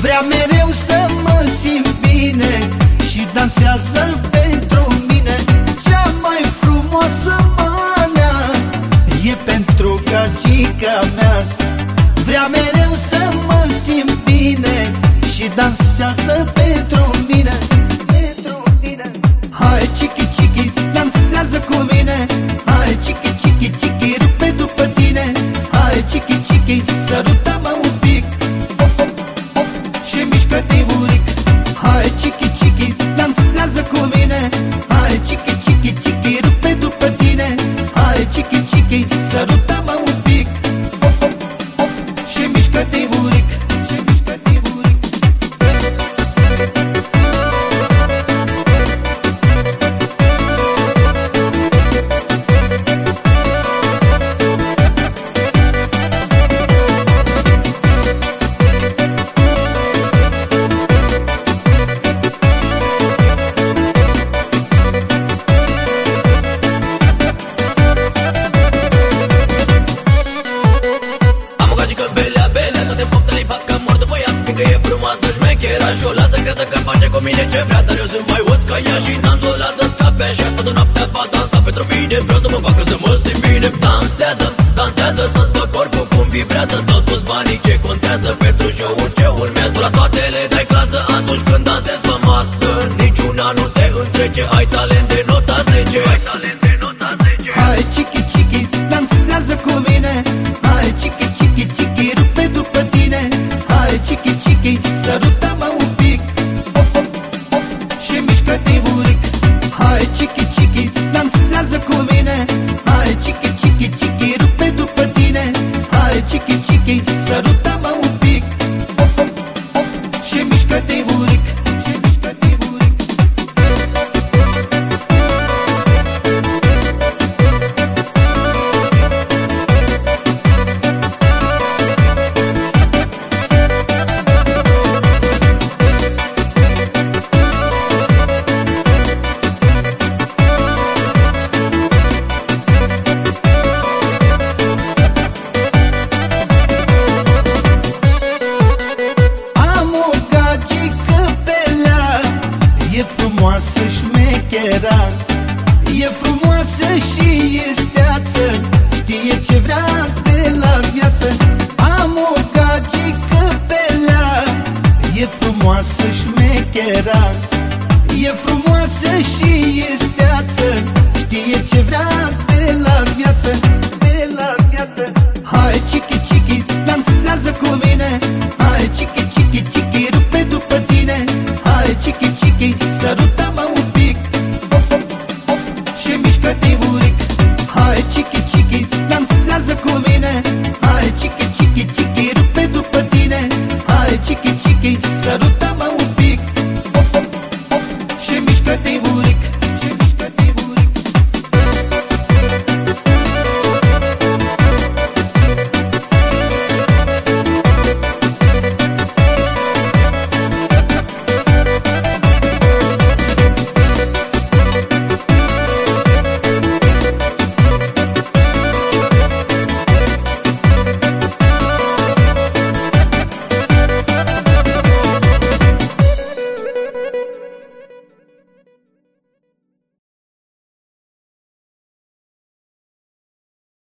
Vrea mereu să mă simt bine Și dansează pentru mine. Cea mai frumoasă mânea E pentru gagica mea. Vrea mereu să mă simt bine Și dansează pentru mine. Și mișcă-te Fiindcă e frumoasă, șmechera Și o lasă credă că face cu mine ce vrea Dar eu sunt mai uț ca ea și n-am să o lasă scape Așa toată noaptea va dansa. Pentru mine Vreau să mă facă să mă simt bine. Dansează, dansează, să-ți văd corpul cum vibrează. Totuși banii ce contează? Pentru show-uri ce urmează. La toate le dai clasă atunci când dansezi pe masă. Niciuna nu te întrece, ai talent de nota 10 Ai talent de te vurik Hai çiki çiki dansează cu mine Hai çiki çiki çiki rupe după tine Hai çiki çiki e frumoasă și e steață Știe ce vrea.